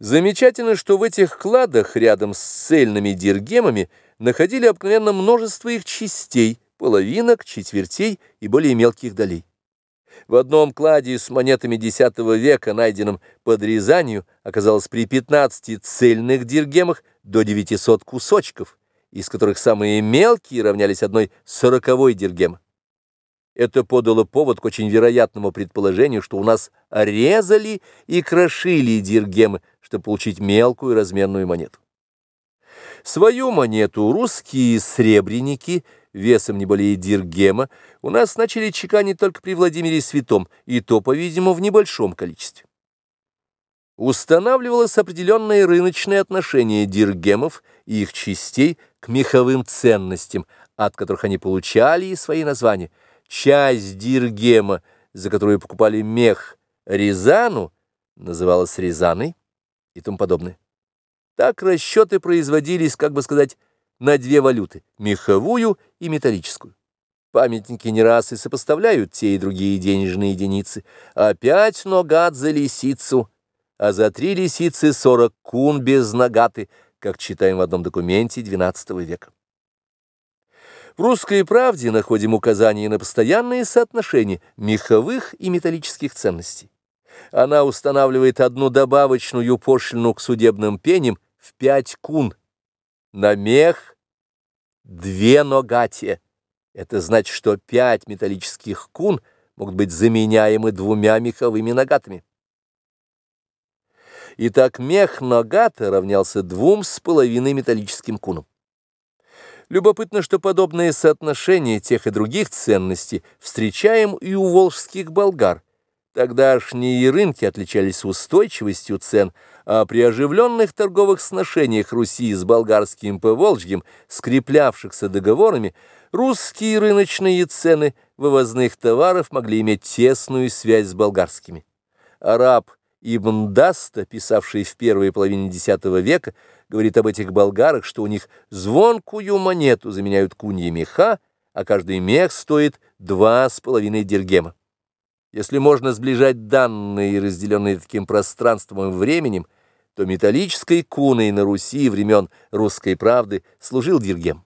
Замечательно, что в этих кладах рядом с цельными диргемами находили обыкновенно множество их частей, половинок, четвертей и более мелких долей. В одном кладе с монетами X века, найденном под Рязанью, оказалось при 15 цельных диргемах до 900 кусочков, из которых самые мелкие равнялись одной сороковой диргема. Это подало повод к очень вероятному предположению, что у нас резали и крошили диргемы, чтобы получить мелкую разменную монету. Свою монету русские сребреники весом не более диргема у нас начали чеканить только при Владимире Святом, и то, по-видимому, в небольшом количестве. Устанавливалось определенное рыночное отношение диргемов и их частей к меховым ценностям, от которых они получали и свои названия – часть диргема, за которую покупали мех Рязану, называлась Рязаной и тому подобное. Так расчеты производились, как бы сказать, на две валюты – меховую и металлическую. Памятники не раз и сопоставляют те и другие денежные единицы. Опять ногат за лисицу, а за три лисицы сорок кун без нагаты, как читаем в одном документе XII века. В «Русской правде» находим указания на постоянные соотношения меховых и металлических ценностей. Она устанавливает одну добавочную пошлину к судебным пеням в пять кун. На мех две ногатия. Это значит, что пять металлических кун могут быть заменяемы двумя меховыми ногатами. Итак, мех ногата равнялся двум с половиной металлическим кунам. Любопытно, что подобное соотношение тех и других ценностей встречаем и у волжских болгар. Тогдашние рынки отличались устойчивостью цен, а при оживленных торговых сношениях Руси с болгарским Поволжьем, скреплявшихся договорами, русские рыночные цены вывозных товаров могли иметь тесную связь с болгарскими. Араб Ибн Даста, писавший в первой половине X века, говорит об этих болгарах, что у них звонкую монету заменяют куньи меха, а каждый мех стоит два с половиной диргема. Если можно сближать данные, разделенные таким пространством и временем, то металлической куной на Руси времен русской правды служил диргем.